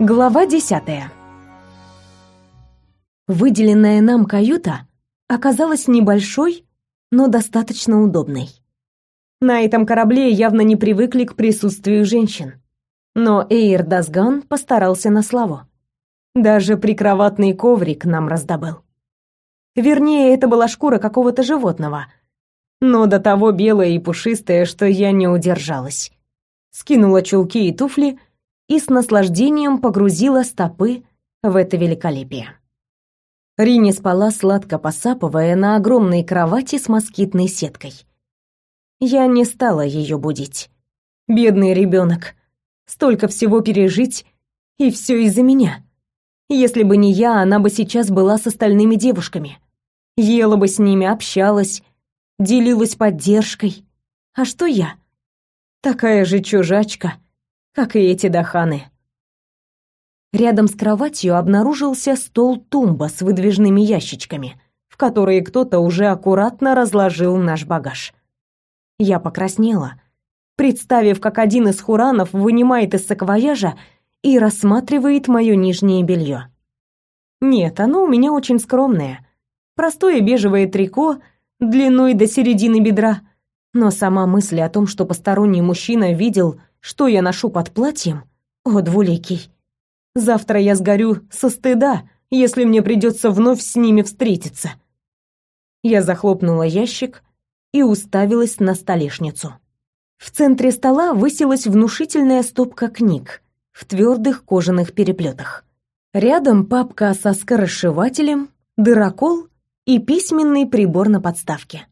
Глава десятая. Выделенная нам каюта оказалась небольшой, но достаточно удобной. На этом корабле явно не привыкли к присутствию женщин. Но Эйр Дасган постарался на славу. Даже прикроватный коврик нам раздобыл. Вернее, это была шкура какого-то животного, но до того белая и пушистая, что я не удержалась. Скинула чулки и туфли и с наслаждением погрузила стопы в это великолепие. Рини спала, сладко посапывая на огромной кровати с москитной сеткой. Я не стала ее будить. Бедный ребенок, столько всего пережить, и все из-за меня. Если бы не я, она бы сейчас была с остальными девушками. Ела бы с ними, общалась, делилась поддержкой. А что я? Такая же чужачка, как и эти даханы. Рядом с кроватью обнаружился стол-тумба с выдвижными ящичками, в которые кто-то уже аккуратно разложил наш багаж. Я покраснела, представив, как один из хуранов вынимает из саквояжа и рассматривает мое нижнее белье. Нет, оно у меня очень скромное. Простое бежевое трико длиной до середины бедра, но сама мысль о том, что посторонний мужчина видел, что я ношу под платьем, о, двуликий. Завтра я сгорю со стыда, если мне придется вновь с ними встретиться. Я захлопнула ящик и уставилась на столешницу. В центре стола высилась внушительная стопка книг в твердых кожаных переплетах. Рядом папка со скоросшивателем, дырокол и письменный прибор на подставке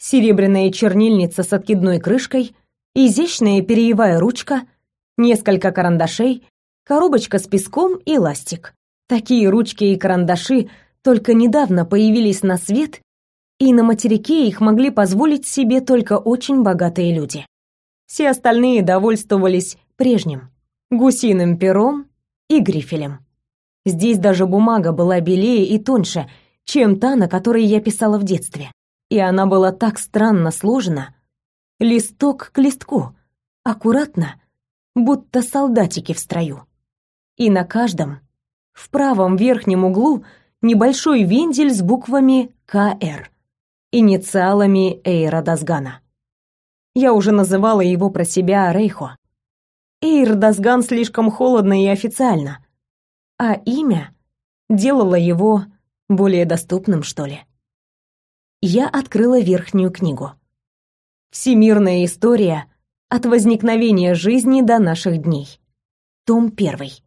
серебряная чернильница с откидной крышкой, изящная перьевая ручка, несколько карандашей, коробочка с песком и ластик. Такие ручки и карандаши только недавно появились на свет, и на материке их могли позволить себе только очень богатые люди. Все остальные довольствовались прежним гусиным пером и грифелем. Здесь даже бумага была белее и тоньше, чем та, на которой я писала в детстве и она была так странно сложена, листок к листку, аккуратно, будто солдатики в строю. И на каждом, в правом верхнем углу, небольшой вензель с буквами КР, инициалами Эйра Дасгана. Я уже называла его про себя Рейхо. Эйр Дасган слишком холодно и официально, а имя делало его более доступным, что ли я открыла верхнюю книгу. Всемирная история от возникновения жизни до наших дней. Том первый.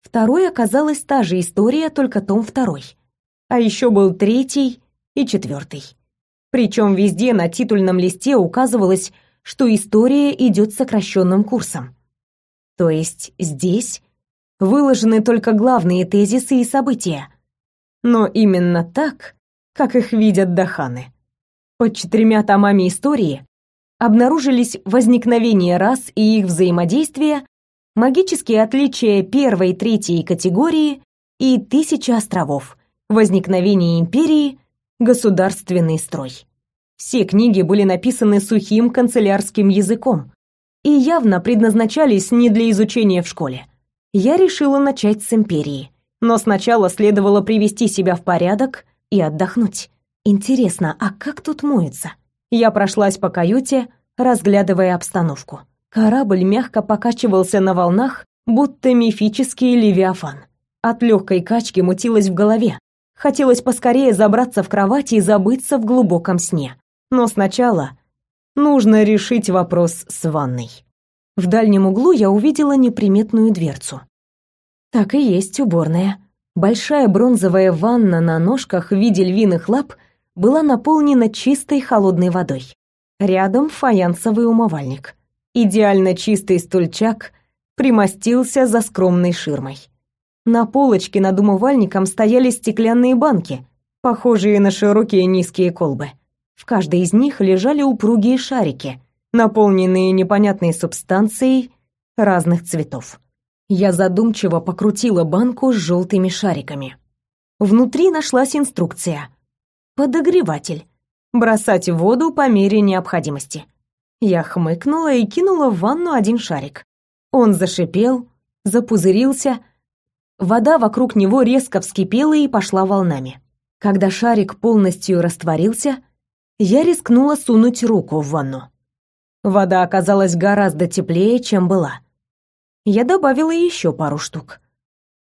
Второй оказалась та же история, только том второй. А еще был третий и четвертый. Причем везде на титульном листе указывалось, что история идет сокращенным курсом. То есть здесь выложены только главные тезисы и события. Но именно так как их видят даханы. Под четырьмя томами истории обнаружились возникновение рас и их взаимодействие, магические отличия первой и третьей категории и тысячи островов, возникновение империи, государственный строй. Все книги были написаны сухим канцелярским языком и явно предназначались не для изучения в школе. Я решила начать с империи, но сначала следовало привести себя в порядок и отдохнуть. Интересно, а как тут моется? Я прошлась по каюте, разглядывая обстановку. Корабль мягко покачивался на волнах, будто мифический левиафан. От легкой качки мутилось в голове. Хотелось поскорее забраться в кровать и забыться в глубоком сне. Но сначала нужно решить вопрос с ванной. В дальнем углу я увидела неприметную дверцу. Так и есть уборная. Большая бронзовая ванна на ножках в виде львиных лап была наполнена чистой холодной водой. Рядом фаянсовый умывальник. Идеально чистый стульчак примостился за скромной ширмой. На полочке над умывальником стояли стеклянные банки, похожие на широкие низкие колбы. В каждой из них лежали упругие шарики, наполненные непонятной субстанцией разных цветов. Я задумчиво покрутила банку с желтыми шариками. Внутри нашлась инструкция. Подогреватель. Бросать воду по мере необходимости. Я хмыкнула и кинула в ванну один шарик. Он зашипел, запузырился, вода вокруг него резко вскипела и пошла волнами. Когда шарик полностью растворился, я рискнула сунуть руку в ванну. Вода оказалась гораздо теплее, чем была. Я добавила еще пару штук.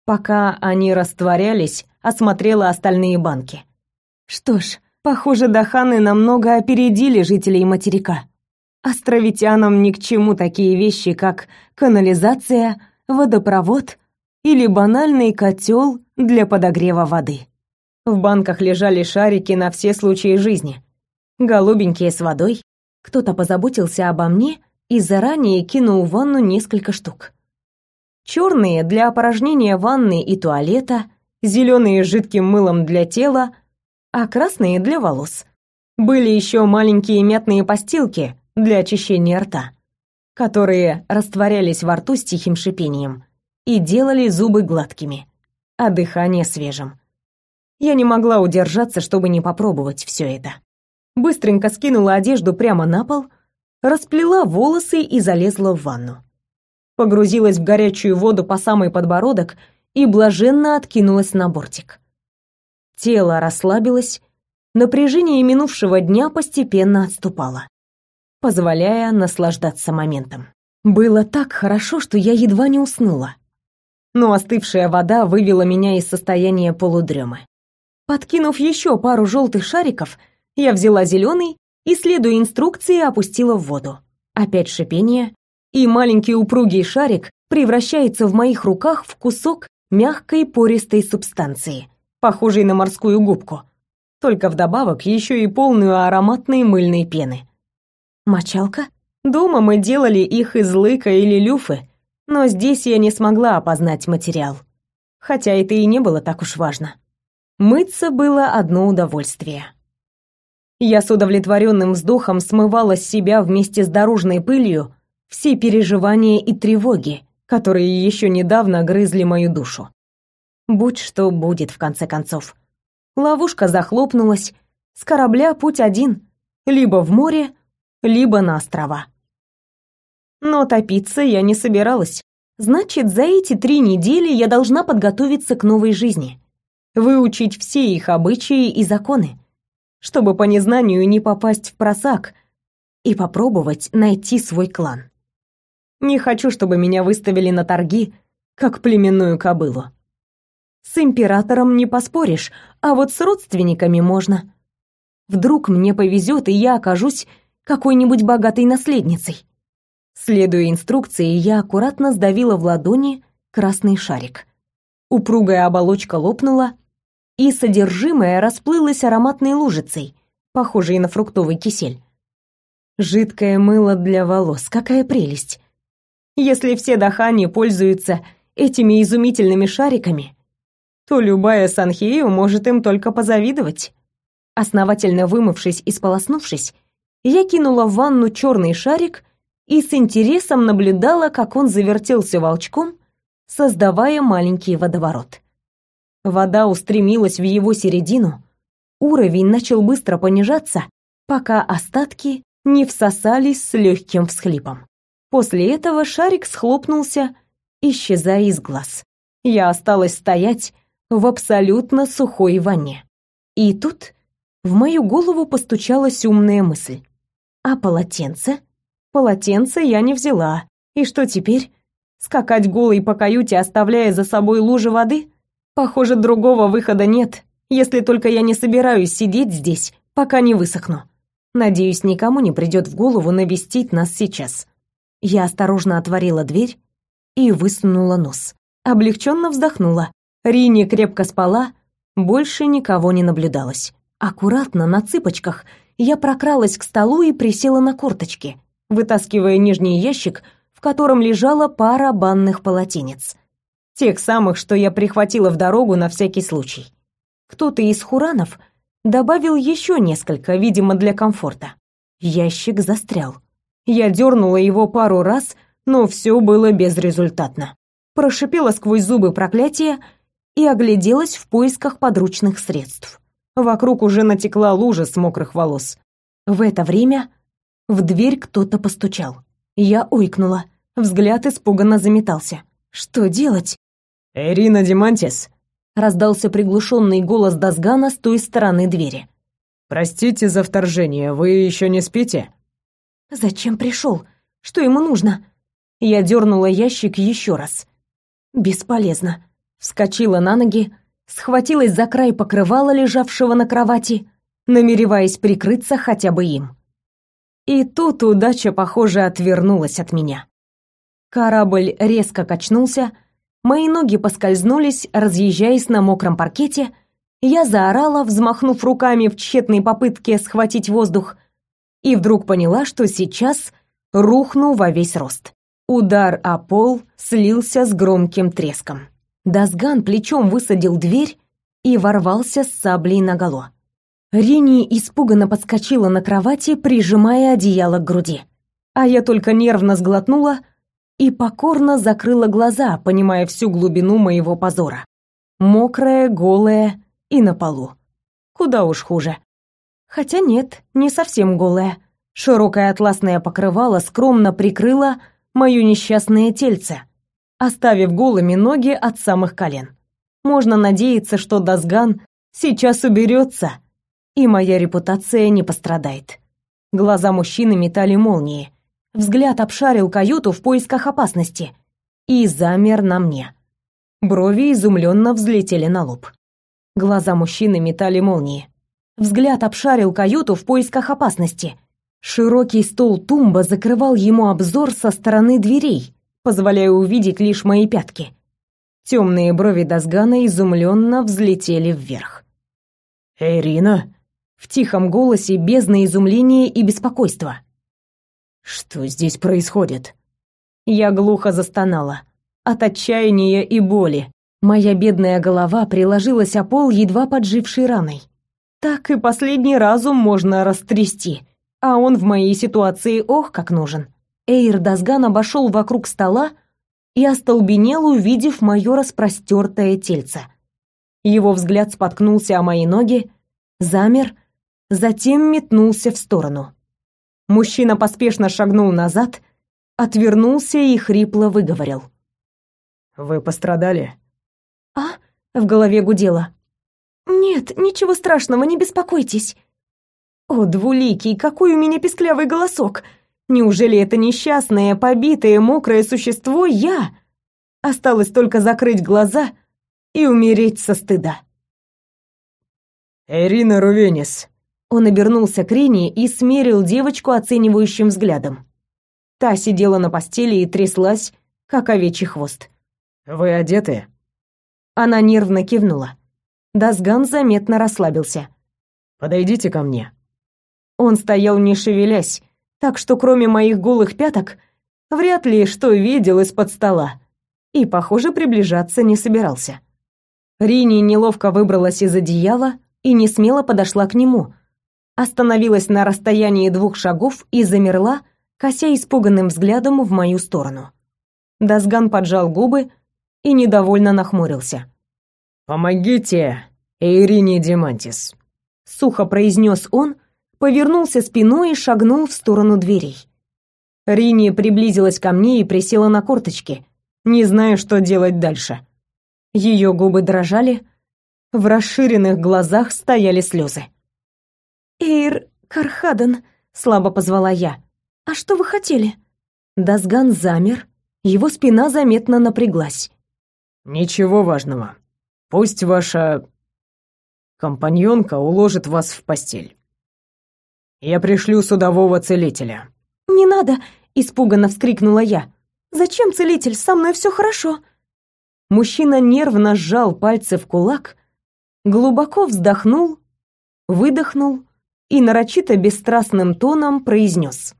Пока они растворялись, осмотрела остальные банки. Что ж, похоже, Даханы намного опередили жителей материка. Островитянам ни к чему такие вещи, как канализация, водопровод или банальный котел для подогрева воды. В банках лежали шарики на все случаи жизни. Голубенькие с водой. Кто-то позаботился обо мне и заранее кинул в ванну несколько штук. Черные для опорожнения ванны и туалета, зеленые с жидким мылом для тела, а красные для волос. Были еще маленькие мятные постилки для очищения рта, которые растворялись во рту с тихим шипением и делали зубы гладкими, а дыхание свежим. Я не могла удержаться, чтобы не попробовать все это. Быстренько скинула одежду прямо на пол, расплела волосы и залезла в ванну. Погрузилась в горячую воду по самый подбородок и блаженно откинулась на бортик. Тело расслабилось, напряжение минувшего дня постепенно отступало, позволяя наслаждаться моментом. Было так хорошо, что я едва не уснула. Но остывшая вода вывела меня из состояния полудремы. Подкинув еще пару желтых шариков, я взяла зеленый и, следуя инструкции, опустила в воду. Опять шипение, и маленький упругий шарик превращается в моих руках в кусок мягкой пористой субстанции, похожей на морскую губку, только вдобавок еще и полную ароматной мыльной пены. Мочалка? Дома мы делали их из лыка или люфы, но здесь я не смогла опознать материал. Хотя это и не было так уж важно. Мыться было одно удовольствие. Я с удовлетворенным вздохом смывала с себя вместе с дорожной пылью все переживания и тревоги, которые еще недавно грызли мою душу. Будь что будет в конце концов. Ловушка захлопнулась, с корабля путь один, либо в море, либо на острова. Но топиться я не собиралась. Значит, за эти три недели я должна подготовиться к новой жизни. Выучить все их обычаи и законы, чтобы по незнанию не попасть в просак и попробовать найти свой клан. Не хочу, чтобы меня выставили на торги, как племенную кобылу. С императором не поспоришь, а вот с родственниками можно. Вдруг мне повезет, и я окажусь какой-нибудь богатой наследницей. Следуя инструкции, я аккуратно сдавила в ладони красный шарик. Упругая оболочка лопнула, и содержимое расплылось ароматной лужицей, похожей на фруктовый кисель. Жидкое мыло для волос, какая прелесть! Если все дахани пользуются этими изумительными шариками, то любая Санхею может им только позавидовать. Основательно вымывшись и сполоснувшись, я кинула в ванну черный шарик и с интересом наблюдала, как он завертелся волчком, создавая маленький водоворот. Вода устремилась в его середину, уровень начал быстро понижаться, пока остатки не всосались с легким всхлипом. После этого шарик схлопнулся, исчезая из глаз. Я осталась стоять в абсолютно сухой ванне. И тут в мою голову постучалась умная мысль. А полотенце? Полотенце я не взяла. И что теперь? Скакать голой по каюте, оставляя за собой лужи воды? Похоже, другого выхода нет, если только я не собираюсь сидеть здесь, пока не высохну. Надеюсь, никому не придет в голову навестить нас сейчас. Я осторожно отворила дверь и высунула нос. Облегченно вздохнула. Рини крепко спала, больше никого не наблюдалось. Аккуратно, на цыпочках, я прокралась к столу и присела на корточки, вытаскивая нижний ящик, в котором лежала пара банных полотенец. Тех самых, что я прихватила в дорогу на всякий случай. Кто-то из хуранов добавил еще несколько, видимо, для комфорта. Ящик застрял. Я дернула его пару раз, но все было безрезультатно. Прошипела сквозь зубы проклятие и огляделась в поисках подручных средств. Вокруг уже натекла лужа с мокрых волос. В это время в дверь кто-то постучал. Я ойкнула. Взгляд испуганно заметался. Что делать? «Ирина Димантис!» — раздался приглушенный голос Дазгана с той стороны двери. «Простите за вторжение, вы еще не спите?» «Зачем пришел? Что ему нужно?» Я дернула ящик еще раз. Бесполезно. Вскочила на ноги, схватилась за край покрывала, лежавшего на кровати, намереваясь прикрыться хотя бы им. И тут удача, похоже, отвернулась от меня. Корабль резко качнулся, мои ноги поскользнулись, разъезжаясь на мокром паркете, я заорала, взмахнув руками в тщетной попытке схватить воздух, и вдруг поняла, что сейчас рухну во весь рост. Удар о пол слился с громким треском. Дасган плечом высадил дверь и ворвался с саблей наголо. Рини испуганно подскочила на кровати, прижимая одеяло к груди. А я только нервно сглотнула и покорно закрыла глаза, понимая всю глубину моего позора. Мокрая, голая и на полу. Куда уж хуже. Хотя нет, не совсем голая. Широкое атласное покрывало скромно прикрыло моё несчастное тельце, оставив голыми ноги от самых колен. Можно надеяться, что Дасган сейчас уберется, и моя репутация не пострадает. Глаза мужчины метали молнии. Взгляд обшарил каюту в поисках опасности и замер на мне. Брови изумленно взлетели на лоб. Глаза мужчины метали молнии. Взгляд обшарил каюту в поисках опасности. Широкий стол тумба закрывал ему обзор со стороны дверей, позволяя увидеть лишь мои пятки. Темные брови Дасгана изумленно взлетели вверх. «Ирина?» В тихом голосе бездна изумления и беспокойства. Что здесь происходит? Я глухо застонала. От отчаяния и боли. Моя бедная голова приложилась о пол едва поджившей раной. Так и последний разум можно растрясти. А он в моей ситуации ох как нужен. Эйр Дасган обошел вокруг стола и остолбенел, увидев мое распростертое тельце. Его взгляд споткнулся о мои ноги, замер, затем метнулся в сторону. Мужчина поспешно шагнул назад, отвернулся и хрипло выговорил. «Вы пострадали?» «А?» — в голове гудело. «Нет, ничего страшного, не беспокойтесь». «О, двуликий, какой у меня песклявый голосок! Неужели это несчастное, побитое, мокрое существо я?» Осталось только закрыть глаза и умереть со стыда. «Эрина Рувенис», он обернулся к Рине и смерил девочку оценивающим взглядом. Та сидела на постели и тряслась, как овечий хвост. «Вы одеты?» Она нервно кивнула. Дасган заметно расслабился. «Подойдите ко мне». Он стоял не шевелясь, так что кроме моих голых пяток, вряд ли что видел из-под стола. И, похоже, приближаться не собирался. Рини неловко выбралась из одеяла и не смело подошла к нему, остановилась на расстоянии двух шагов и замерла, кося испуганным взглядом в мою сторону. Дасган поджал губы и недовольно нахмурился. «Помогите Ирине Демантис», — сухо произнес он, повернулся спиной и шагнул в сторону дверей. Рини приблизилась ко мне и присела на корточки, не зная, что делать дальше. Ее губы дрожали, в расширенных глазах стояли слезы. «Эйр Кархаден», — слабо позвала я. «А что вы хотели?» Дасган замер, его спина заметно напряглась. «Ничего важного. Пусть ваша компаньонка уложит вас в постель. Я пришлю судового целителя». «Не надо!» — испуганно вскрикнула я. «Зачем целитель? Со мной все хорошо». Мужчина нервно сжал пальцы в кулак, глубоко вздохнул, выдохнул и нарочито бесстрастным тоном произнес.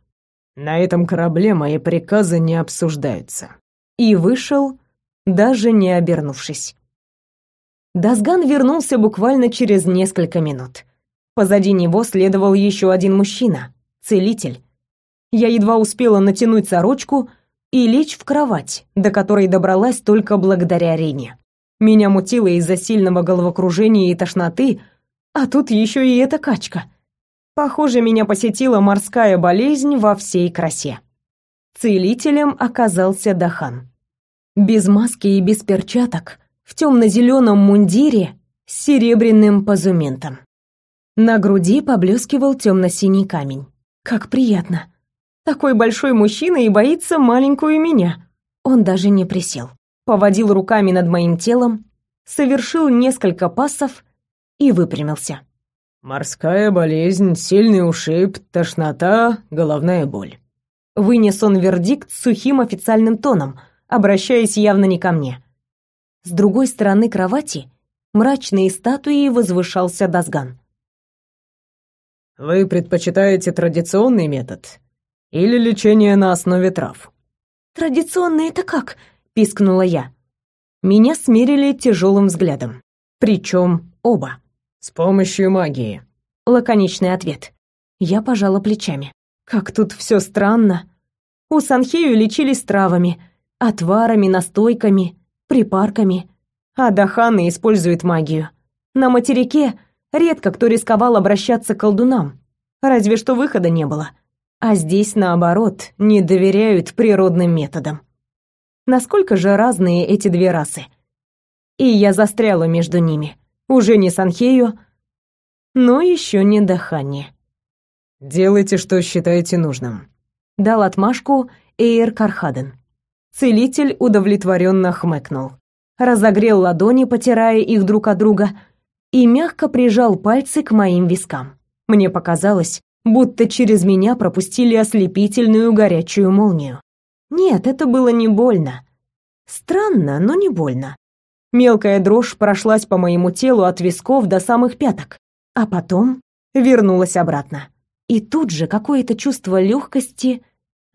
«На этом корабле мои приказы не обсуждаются». И вышел, даже не обернувшись. Дасган вернулся буквально через несколько минут. Позади него следовал еще один мужчина, целитель. Я едва успела натянуть сорочку и лечь в кровать, до которой добралась только благодаря Рене. Меня мутило из-за сильного головокружения и тошноты, а тут еще и эта качка. Похоже, меня посетила морская болезнь во всей красе. Целителем оказался Дахан. Без маски и без перчаток, в темно-зеленом мундире с серебряным позументом. На груди поблескивал темно-синий камень. Как приятно. Такой большой мужчина и боится маленькую меня. Он даже не присел. Поводил руками над моим телом, совершил несколько пассов и выпрямился. «Морская болезнь, сильный ушиб, тошнота, головная боль». Вынес он вердикт сухим официальным тоном, обращаясь явно не ко мне. С другой стороны кровати мрачной статуей возвышался Дазган. «Вы предпочитаете традиционный метод или лечение на основе трав?» «Традиционный это как?» — пискнула я. Меня смерили тяжелым взглядом. Причем оба. «С помощью магии», — лаконичный ответ. Я пожала плечами. Как тут все странно. У Санхею лечились травами, отварами, настойками, припарками, а Даханы использует магию. На материке редко кто рисковал обращаться к колдунам, разве что выхода не было. А здесь, наоборот, не доверяют природным методам. Насколько же разные эти две расы. И я застряла между ними. Уже не Санхею, но еще не Дахани. «Делайте, что считаете нужным», — дал отмашку Эйр Кархаден. Целитель удовлетворенно хмыкнул. Разогрел ладони, потирая их друг от друга, и мягко прижал пальцы к моим вискам. Мне показалось, будто через меня пропустили ослепительную горячую молнию. Нет, это было не больно. Странно, но не больно. Мелкая дрожь прошлась по моему телу от висков до самых пяток, а потом вернулась обратно. И тут же какое-то чувство легкости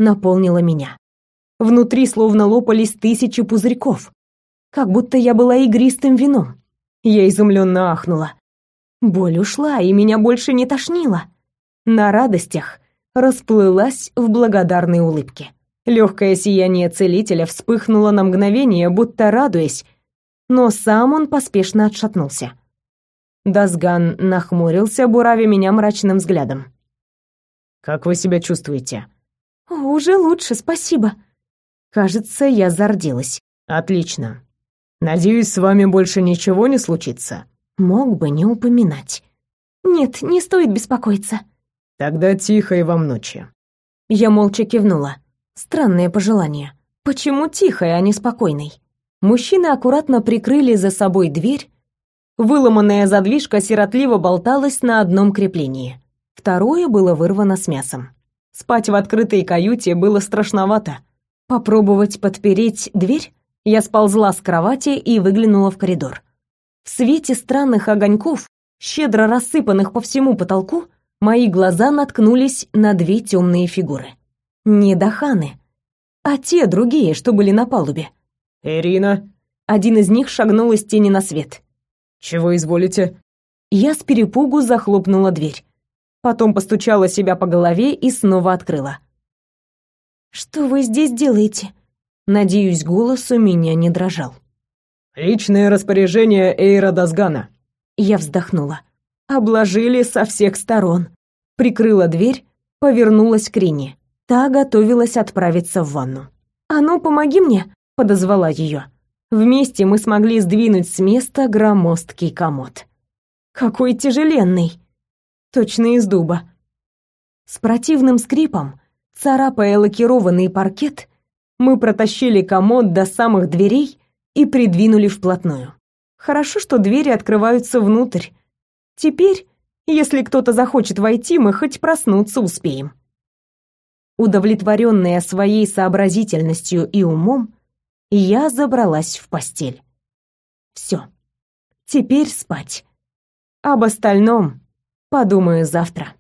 наполнило меня. Внутри словно лопались тысячи пузырьков, как будто я была игристым вином. Я изумленно ахнула. Боль ушла, и меня больше не тошнило. На радостях расплылась в благодарной улыбке. Легкое сияние целителя вспыхнуло на мгновение, будто радуясь, но сам он поспешно отшатнулся. Дазган нахмурился, буравя меня мрачным взглядом. «Как вы себя чувствуете?» «Уже лучше, спасибо», Кажется, я зарделась. Отлично. Надеюсь, с вами больше ничего не случится. Мог бы не упоминать. Нет, не стоит беспокоиться. Тогда тихой вам ночи. Я молча кивнула. Странное пожелание. Почему тихой, а не спокойной? Мужчины аккуратно прикрыли за собой дверь. Выломанная задвижка сиротливо болталась на одном креплении. Второе было вырвано с мясом. Спать в открытой каюте было страшновато. Попробовать подпереть дверь? Я сползла с кровати и выглянула в коридор. В свете странных огоньков, щедро рассыпанных по всему потолку, мои глаза наткнулись на две темные фигуры. Не Даханы, а те другие, что были на палубе. «Ирина!» Один из них шагнул из тени на свет. «Чего изволите?» Я с перепугу захлопнула дверь. Потом постучала себя по голове и снова открыла. «Что вы здесь делаете?» Надеюсь, голос у меня не дрожал. «Личное распоряжение Эйра Дазгана». Я вздохнула. Обложили со всех сторон. Прикрыла дверь, повернулась к Рине. Та готовилась отправиться в ванну. «А ну, помоги мне!» — подозвала ее. Вместе мы смогли сдвинуть с места громоздкий комод. Какой тяжеленный! Точно из дуба. С противным скрипом Царапая лакированный паркет, мы протащили комод до самых дверей и придвинули вплотную. Хорошо, что двери открываются внутрь. Теперь, если кто-то захочет войти, мы хоть проснуться успеем. Удовлетворенная своей сообразительностью и умом, я забралась в постель. Все. Теперь спать. Об остальном подумаю завтра.